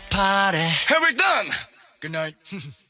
party. we done. Good night.